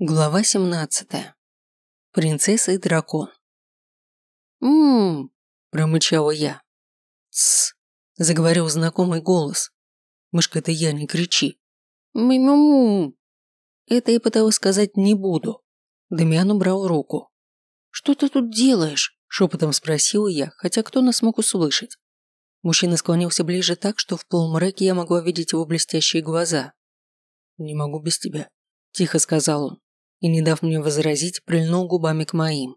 Глава 17. Принцесса и дракон. «М-м-м», промычала я. «Тсс», заговорил знакомый голос. «Мышка, это я, не кричи». «Ми-му-му». Это я пыталась сказать «не буду». Дамиан убрал руку. «Что ты тут делаешь?» – шепотом спросила я, хотя кто нас мог услышать. Мужчина склонился ближе так, что в полумраке я могла видеть его блестящие глаза. «Не могу без тебя», – тихо сказал он и, не дав мне возразить, прильнул губами к моим.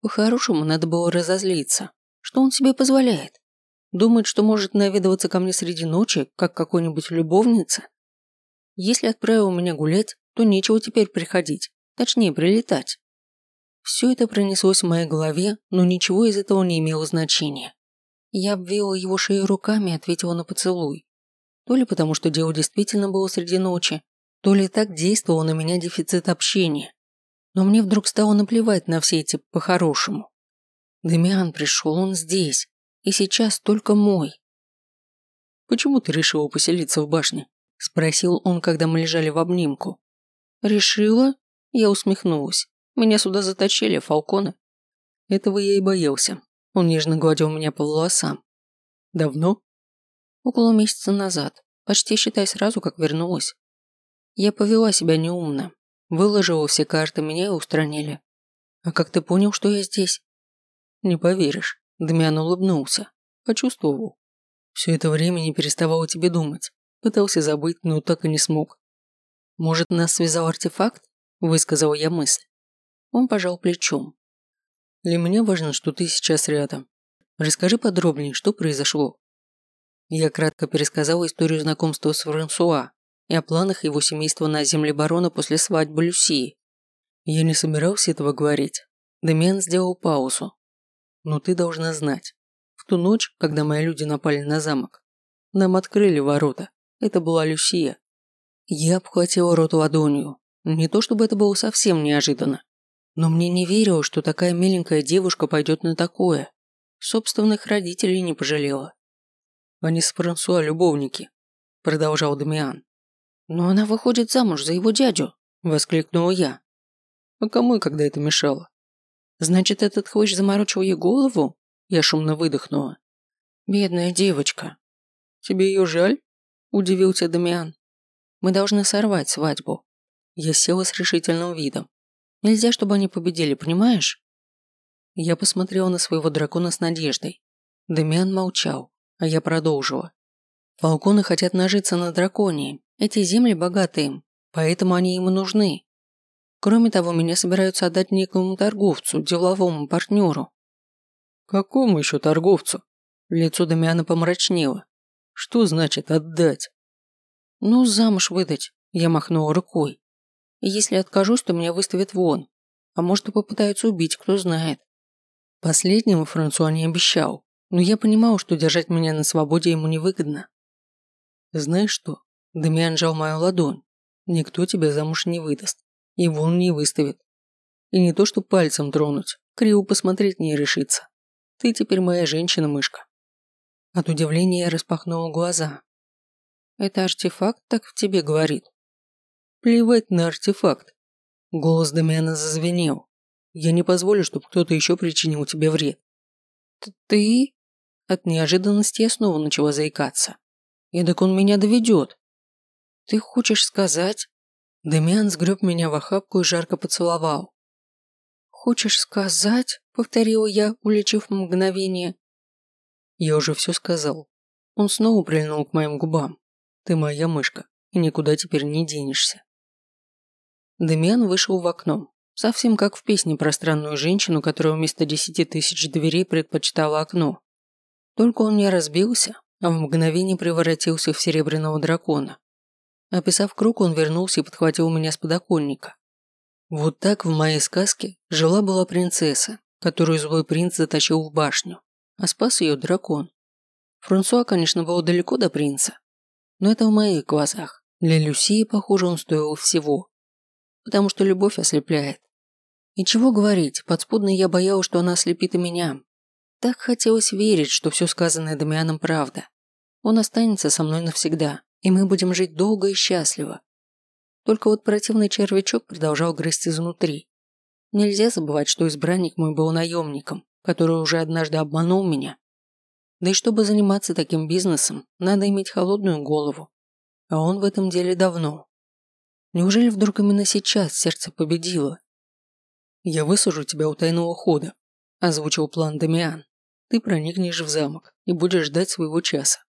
По-хорошему, надо было разозлиться. Что он себе позволяет? Думает, что может наведываться ко мне среди ночи, как какой-нибудь любовница? Если отправил меня гулять, то нечего теперь приходить, точнее, прилетать. Все это пронеслось в моей голове, но ничего из этого не имело значения. Я обвила его шею руками и ответила на поцелуй. То ли потому, что дело действительно было среди ночи, то ли так действовал на меня дефицит общения. Но мне вдруг стало наплевать на все эти по-хорошему. Демиан пришел, он здесь, и сейчас только мой. «Почему ты решила поселиться в башне?» – спросил он, когда мы лежали в обнимку. «Решила?» – я усмехнулась. «Меня сюда заточили, Фалкона». Этого я и боялся. Он нежно гладил меня по волосам. «Давно?» «Около месяца назад. Почти считай сразу, как вернулась. Я повела себя неумно. Выложила все карты, меня и устранили. А как ты понял, что я здесь? Не поверишь. Дмян улыбнулся. Почувствовал. Все это время не переставал о тебе думать. Пытался забыть, но так и не смог. Может, нас связал артефакт? Высказал я мысль. Он пожал плечом. Для меня важно, что ты сейчас рядом. Расскажи подробнее, что произошло. Я кратко пересказал историю знакомства с Франсуа, и о планах его семейства на земле барона после свадьбы Люсии. Я не собирался этого говорить. Демиан сделал паузу. Но ты должна знать. В ту ночь, когда мои люди напали на замок, нам открыли ворота. Это была Люсия. Я обхватила рот ладонью. Не то чтобы это было совсем неожиданно. Но мне не верилось, что такая миленькая девушка пойдет на такое. Собственных родителей не пожалела. Они с Франсуа любовники, продолжал Дамиан. «Но она выходит замуж за его дядю», – воскликнула я. «А кому когда это мешало?» «Значит, этот хвощ заморочил ей голову?» Я шумно выдохнула. «Бедная девочка». «Тебе ее жаль?» – удивился Дамиан. «Мы должны сорвать свадьбу». Я села с решительным видом. «Нельзя, чтобы они победили, понимаешь?» Я посмотрела на своего дракона с надеждой. Дамиан молчал, а я продолжила. Фалконы хотят нажиться на драконе, эти земли богаты им, поэтому они ему нужны. Кроме того, меня собираются отдать некому торговцу, деловому партнеру. Какому еще торговцу? Лицо Дамиана помрачнело. Что значит отдать? Ну, замуж выдать, я махнула рукой. если откажусь, то меня выставят вон. А может и попытаются убить, кто знает. Последнему Франсуа не обещал, но я понимал, что держать меня на свободе ему невыгодно. Знаешь что? Дамиан жал мою ладонь. Никто тебя замуж не выдаст. И вон не выставит. И не то, что пальцем тронуть, криво посмотреть не решится. Ты теперь моя женщина-мышка. От удивления я распахнула глаза. Это артефакт так в тебе говорит? Плевать на артефакт. Голос Дамиана зазвенел. Я не позволю, чтобы кто-то еще причинил тебе вред. Ты? От неожиданности я снова начала заикаться. Эдак он меня доведет. «Ты хочешь сказать?» Демиан сгреб меня в охапку и жарко поцеловал. «Хочешь сказать?» – повторила я, улечив мгновение. «Я уже все сказал». Он снова прильнул к моим губам. «Ты моя мышка, и никуда теперь не денешься». Демиан вышел в окно, совсем как в песне про странную женщину, которая вместо десяти тысяч дверей предпочитала окно. Только он не разбился, а в мгновение превратился в серебряного дракона. Описав круг, он вернулся и подхватил меня с подоконника. Вот так в моей сказке жила-была принцесса, которую злой принц затащил в башню, а спас ее дракон. Франсуа, конечно, был далеко до принца, но это в моих глазах. Для Люсии, похоже, он стоил всего. Потому что любовь ослепляет. И чего говорить, подспудно я боялась, что она ослепит и меня. Так хотелось верить, что все сказанное Дамианом правда. Он останется со мной навсегда и мы будем жить долго и счастливо. Только вот противный червячок продолжал грызть изнутри. Нельзя забывать, что избранник мой был наемником, который уже однажды обманул меня. Да и чтобы заниматься таким бизнесом, надо иметь холодную голову. А он в этом деле давно. Неужели вдруг именно сейчас сердце победило? «Я высажу тебя у тайного хода», – озвучил план Дамиан. «Ты проникнешь в замок и будешь ждать своего часа.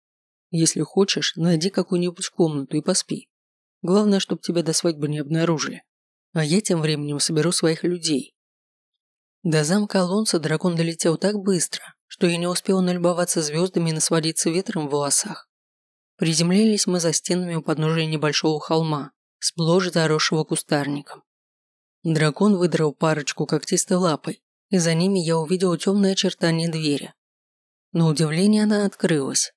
Если хочешь, найди какую-нибудь комнату и поспи. Главное, чтобы тебя до свадьбы не обнаружили. А я тем временем соберу своих людей». До замка Алонса дракон долетел так быстро, что я не успел налюбоваться звездами и насводиться ветром в волосах. Приземлились мы за стенами у подножия небольшого холма, сплошь заросшего кустарником. Дракон выдрал парочку когтистой лапой, и за ними я увидел темное очертание двери. На удивление она открылась.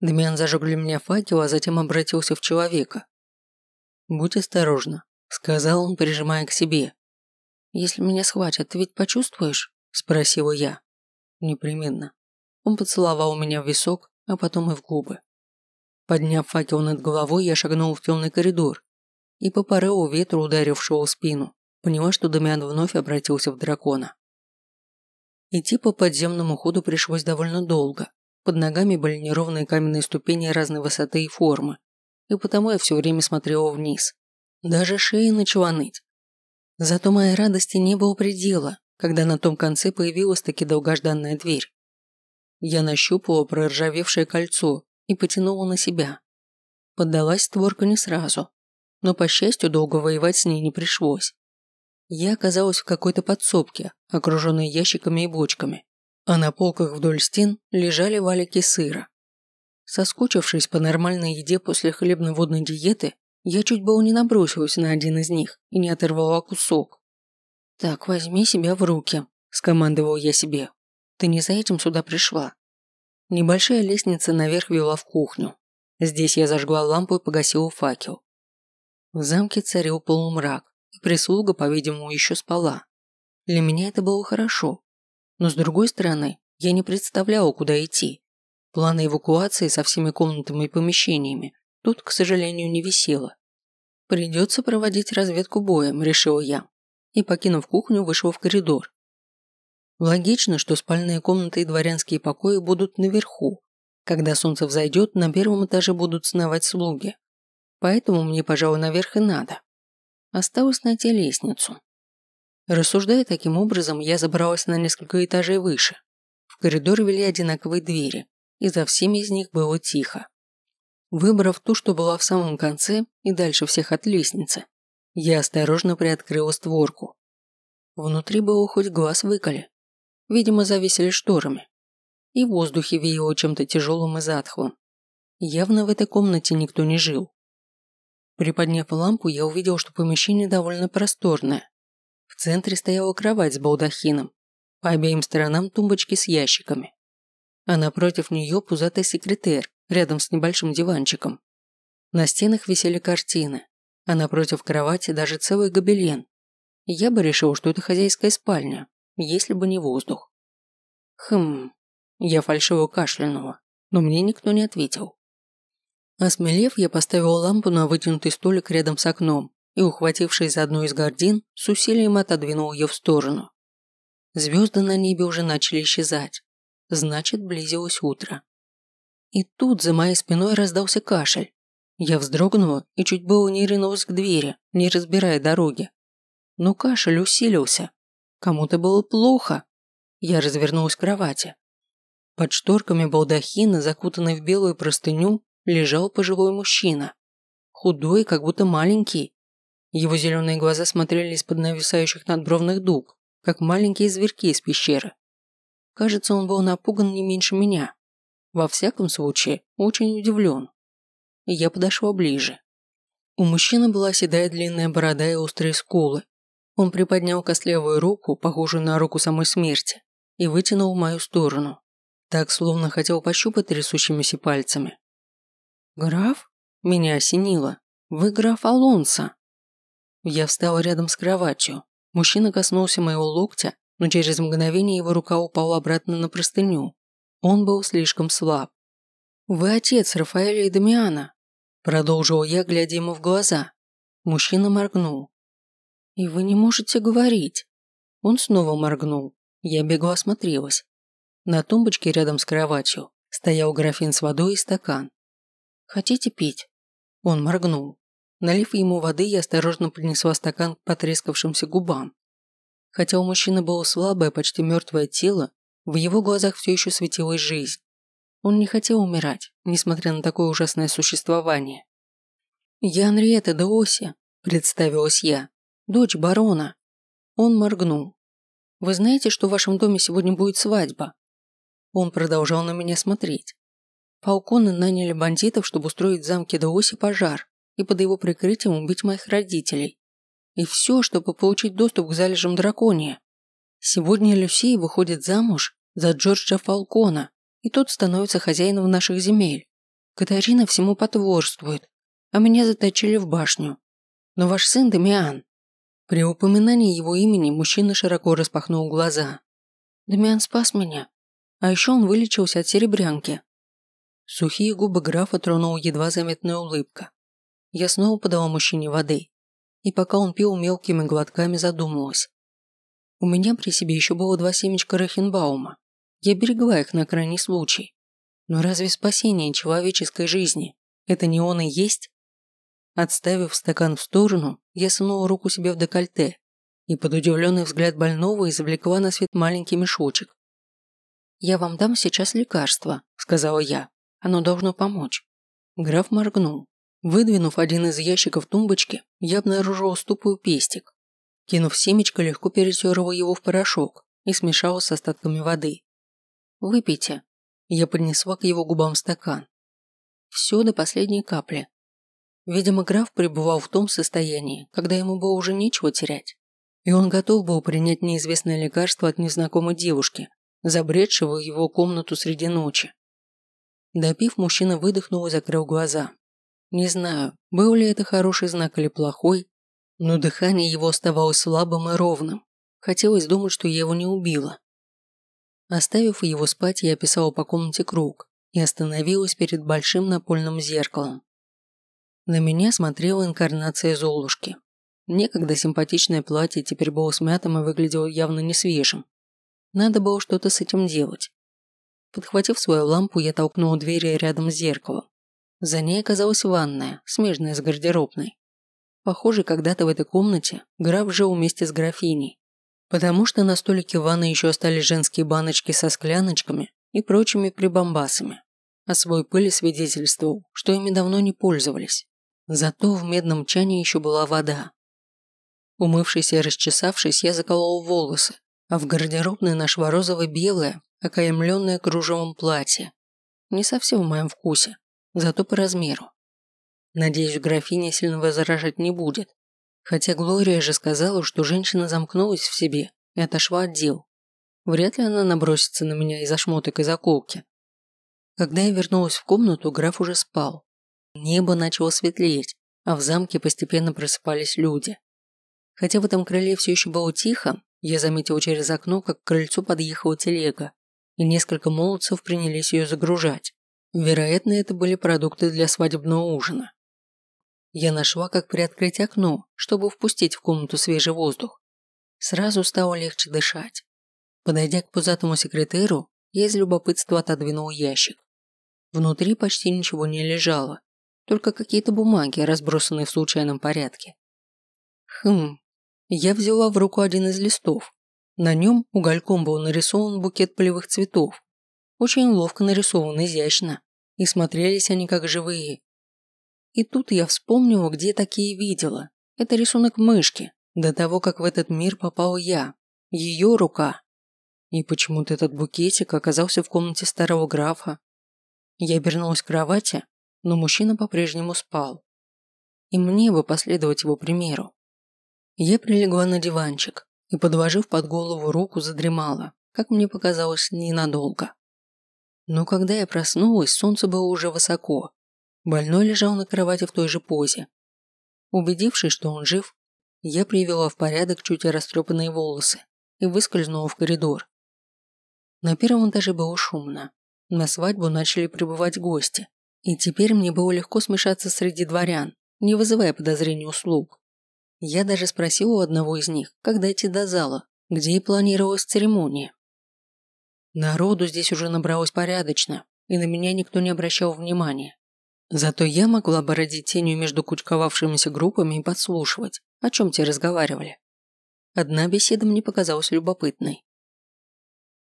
Дмян зажег для меня факел, а затем обратился в человека. «Будь осторожна», – сказал он, прижимая к себе. «Если меня схватят, ты ведь почувствуешь?» – спросила я. «Непременно». Он поцеловал меня в висок, а потом и в губы. Подняв факел над головой, я шагнул в темный коридор и по порыву ветра, ударившего в спину, поняла, что Дамиан вновь обратился в дракона. Идти по подземному ходу пришлось довольно долго. Под ногами были неровные каменные ступени разной высоты и формы, и потому я все время смотрела вниз. Даже шея начала ныть. Зато моей радости не было предела, когда на том конце появилась таки долгожданная дверь. Я нащупала проржавевшее кольцо и потянула на себя. Поддалась створка не сразу, но, по счастью, долго воевать с ней не пришлось. Я оказалась в какой-то подсобке, окруженной ящиками и бочками, а на полках вдоль стен лежали валики сыра. Соскучившись по нормальной еде после хлебно-водной диеты, я чуть было не набросилась на один из них и не оторвала кусок. «Так, возьми себя в руки», – скомандовал я себе. «Ты не за этим сюда пришла». Небольшая лестница наверх вела в кухню. Здесь я зажгла лампу и погасила факел. В замке царил полумрак, и прислуга, по-видимому, еще спала. Для меня это было хорошо. Но с другой стороны, я не представляла, куда идти. Плана эвакуации со всеми комнатами и помещениями тут, к сожалению, не висело. Придется проводить разведку боем, решил я. И, покинув кухню, вышел в коридор. Логично, что спальные комнаты и дворянские покои будут наверху. Когда солнце взойдет, на первом этаже будут сновать слуги. Поэтому мне, пожалуй, наверх и надо. Осталось найти лестницу. Рассуждая таким образом, я забралась на несколько этажей выше. В коридор вели одинаковые двери, и за всеми из них было тихо. Выбрав ту, что была в самом конце и дальше всех от лестницы, я осторожно приоткрыла створку. Внутри было хоть глаз выколи. Видимо, завесили шторами. И в воздухе веяло чем-то тяжелым и затхлым. Явно в этой комнате никто не жил. Приподняв лампу, я увидел, что помещение довольно просторное. В центре стояла кровать с балдахином, по обеим сторонам тумбочки с ящиками. А напротив нее пузатый секретарь, рядом с небольшим диванчиком. На стенах висели картины, а напротив кровати даже целый гобелен. Я бы решил, что это хозяйская спальня, если бы не воздух. Хм, я фальшиво кашлянула, но мне никто не ответил. Осмелев, я поставил лампу на вытянутый столик рядом с окном и, ухватившись за одну из гордин, с усилием отодвинул ее в сторону. Звезды на небе уже начали исчезать. Значит, близилось утро. И тут за моей спиной раздался кашель. Я вздрогнула и чуть было не ринулась к двери, не разбирая дороги. Но кашель усилился. Кому-то было плохо. Я развернулась к кровати. Под шторками балдахина, закутанной в белую простыню, лежал пожилой мужчина. Худой, как будто маленький. Его зеленые глаза смотрели из-под нависающих надбровных дуг, как маленькие зверьки из пещеры. Кажется, он был напуган не меньше меня. Во всяком случае, очень удивлен. Я подошла ближе. У мужчины была седая длинная борода и острые скулы. Он приподнял костлявую руку, похожую на руку самой смерти, и вытянул в мою сторону. Так, словно хотел пощупать трясущимися пальцами. «Граф?» Меня осенило. «Вы граф Алонсо?» Я встала рядом с кроватью. Мужчина коснулся моего локтя, но через мгновение его рука упала обратно на простыню. Он был слишком слаб. «Вы отец Рафаэля и Дамиана», – продолжил я, глядя ему в глаза. Мужчина моргнул. «И вы не можете говорить?» Он снова моргнул. Я бегло осмотрелась. На тумбочке рядом с кроватью стоял графин с водой и стакан. «Хотите пить?» Он моргнул. Налив ему воды, я осторожно принесла стакан к потрескавшимся губам. Хотя у мужчины было слабое, почти мертвое тело, в его глазах все еще светилась жизнь. Он не хотел умирать, несмотря на такое ужасное существование. «Я Анриета де Оси», – представилась я, – «дочь барона». Он моргнул. «Вы знаете, что в вашем доме сегодня будет свадьба?» Он продолжал на меня смотреть. Фалконы наняли бандитов, чтобы устроить в замке де Оси пожар и под его прикрытием убить моих родителей. И все, чтобы получить доступ к залежам дракония. Сегодня Люсей выходит замуж за Джорджа Фалкона, и тот становится хозяином наших земель. Катарина всему потворствует, а меня заточили в башню. Но ваш сын Дамиан...» При упоминании его имени мужчина широко распахнул глаза. «Дамиан спас меня. А еще он вылечился от серебрянки». Сухие губы графа тронула едва заметная улыбка. Я снова подала мужчине воды, и пока он пил мелкими глотками, задумалась. У меня при себе еще было два семечка Рахенбаума. Я берегла их на крайний случай. Но разве спасение человеческой жизни – это не он и есть? Отставив стакан в сторону, я сунула руку себе в декольте и под удивленный взгляд больного извлекла на свет маленький мешочек. «Я вам дам сейчас лекарство», – сказала я. «Оно должно помочь». Граф моргнул. Выдвинув один из ящиков тумбочки, я обнаружил ступую пестик. Кинув семечко, легко перетерла его в порошок и смешала с остатками воды. «Выпейте». Я поднесла к его губам стакан. Все до последней капли. Видимо, граф пребывал в том состоянии, когда ему было уже нечего терять. И он готов был принять неизвестное лекарство от незнакомой девушки, забредшего его комнату среди ночи. Допив, мужчина выдохнул и закрыл глаза. Не знаю, был ли это хороший знак или плохой, но дыхание его оставалось слабым и ровным. Хотелось думать, что я его не убила. Оставив его спать, я описала по комнате круг и остановилась перед большим напольным зеркалом. На меня смотрела инкарнация Золушки. Некогда симпатичное платье теперь было смятым и выглядело явно не свежим. Надо было что-то с этим делать. Подхватив свою лампу, я толкнула двери рядом с зеркалом. За ней оказалась ванная, смежная с гардеробной. Похоже, когда-то в этой комнате граф жил вместе с графиней, потому что на столике ванны еще остались женские баночки со скляночками и прочими прибамбасами, а свой пыль свидетельствовал, что ими давно не пользовались. Зато в медном чане еще была вода. Умывшись и расчесавшись, я заколол волосы, а в гардеробной нашло розово-белое, окаемленное кружевом платье. Не совсем в моем вкусе, зато по размеру. Надеюсь, графиня сильно возражать не будет. Хотя Глория же сказала, что женщина замкнулась в себе и отошла от дел. Вряд ли она набросится на меня из-за шмоток и заколки. Когда я вернулась в комнату, граф уже спал. Небо начало светлеть, а в замке постепенно просыпались люди. Хотя в этом крыле все еще было тихо, я заметил через окно, как к крыльцу подъехала телега, и несколько молодцев принялись ее загружать. Вероятно, это были продукты для свадебного ужина. Я нашла, как приоткрыть окно, чтобы впустить в комнату свежий воздух. Сразу стало легче дышать. Подойдя к пузатому секретеру, я из любопытства отодвинул ящик. Внутри почти ничего не лежало, только какие-то бумаги, разбросанные в случайном порядке. Хм, я взяла в руку один из листов. На нем угольком был нарисован букет полевых цветов, очень ловко нарисован, изящно. И смотрелись они как живые. И тут я вспомнила, где такие видела. Это рисунок мышки, до того, как в этот мир попал я. Ее рука. И почему-то этот букетик оказался в комнате старого графа. Я обернулась к кровати, но мужчина по-прежнему спал. И мне бы последовать его примеру. Я прилегла на диванчик и, подложив под голову руку, задремала, как мне показалось, ненадолго. Но когда я проснулась, солнце было уже высоко. Больной лежал на кровати в той же позе. Убедившись, что он жив, я привела в порядок чуть растрепанные волосы и выскользнула в коридор. На первом этаже было шумно. На свадьбу начали прибывать гости, и теперь мне было легко смешаться среди дворян, не вызывая подозрений услуг. Я даже спросил у одного из них, когда идти до зала, где и планировалась церемония. Народу здесь уже набралось порядочно, и на меня никто не обращал внимания. Зато я могла бы родить тенью между кучковавшимися группами и подслушивать, о чем те разговаривали. Одна беседа мне показалась любопытной.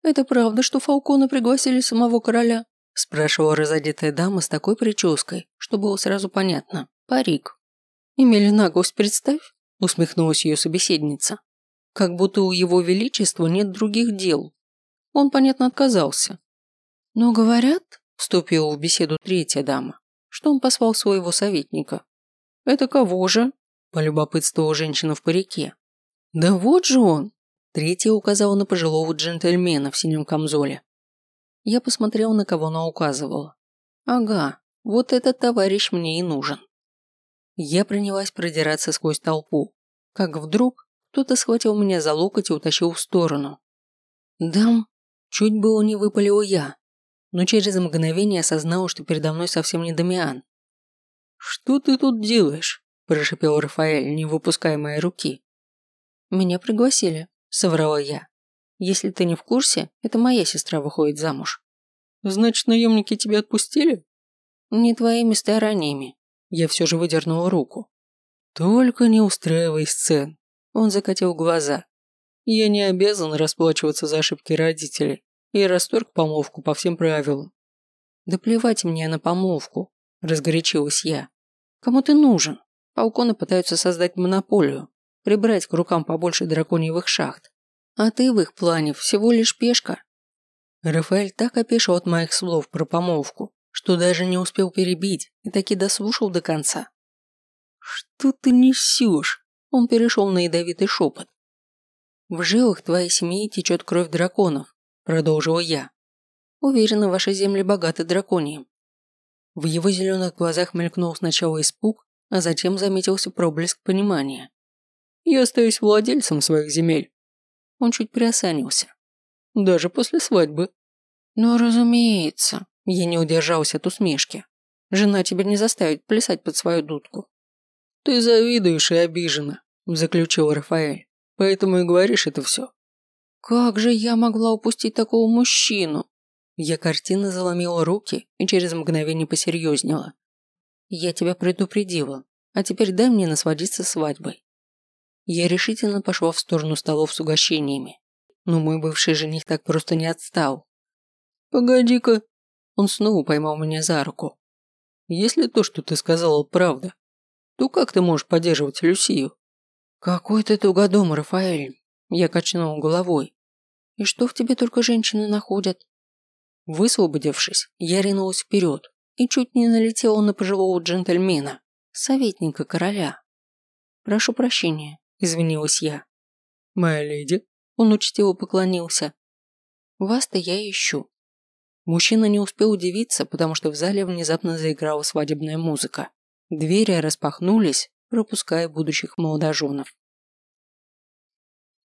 «Это правда, что Фалкона пригласили самого короля?» спрашивала разодетая дама с такой прической, что было сразу понятно. Парик. «Имели наглость, представь?» усмехнулась ее собеседница. «Как будто у его величества нет других дел. Он, понятно, отказался. Но говорят, вступила в беседу третья дама, что он послал своего советника. Это кого же? Полюбопытствовала женщина в парике. Да вот же он. Третья указала на пожилого джентльмена в синем камзоле. Я посмотрел, на кого она указывала. Ага, вот этот товарищ мне и нужен. Я принялась продираться сквозь толпу, как вдруг кто-то схватил меня за локоть и утащил в сторону. Дам, чуть было не выпалил я, но через мгновение осознал, что передо мной совсем не Дамиан. «Что ты тут делаешь?» – прошипел Рафаэль, не выпуская моей руки. «Меня пригласили», – соврала я. «Если ты не в курсе, это моя сестра выходит замуж». «Значит, наемники тебя отпустили?» «Не твоими стараниями». Я все же выдернула руку. «Только не устраивай сцен». Он закатил глаза. «Я не обязан расплачиваться за ошибки родителей и расторг помолвку по всем правилам. Да плевать мне на помолвку, разгорячилась я. Кому ты нужен? Пауконы пытаются создать монополию, прибрать к рукам побольше драконьевых шахт. А ты в их плане всего лишь пешка. Рафаэль так опешил от моих слов про помолвку, что даже не успел перебить и таки дослушал до конца. «Что ты несешь?» Он перешел на ядовитый шепот. «В жилах твоей семьи течет кровь драконов, продолжила я. Уверена, ваши земли богаты драконием. В его зеленых глазах мелькнул сначала испуг, а затем заметился проблеск понимания. Я остаюсь владельцем своих земель. Он чуть приосанился. Даже после свадьбы. Но, разумеется, я не удержался от усмешки. Жена тебя не заставит плясать под свою дудку. Ты завидуешь и обижена, заключил Рафаэль. Поэтому и говоришь это все. Как же я могла упустить такого мужчину? Я картина заломила руки и через мгновение посерьезнела. Я тебя предупредила, а теперь дай мне насладиться свадьбой. Я решительно пошла в сторону столов с угощениями, но мой бывший жених так просто не отстал. Погоди-ка, он снова поймал меня за руку. Если то, что ты сказала, правда, то как ты можешь поддерживать Люсию? Какой ты тугодум, Рафаэль. Я качнул головой. «И что в тебе только женщины находят?» Высвободившись, я ринулась вперед и чуть не налетела на пожилого джентльмена, советника короля. «Прошу прощения», – извинилась я. «Моя леди?» – он учтиво поклонился. «Вас-то я ищу». Мужчина не успел удивиться, потому что в зале внезапно заиграла свадебная музыка. Двери распахнулись, пропуская будущих молодоженов.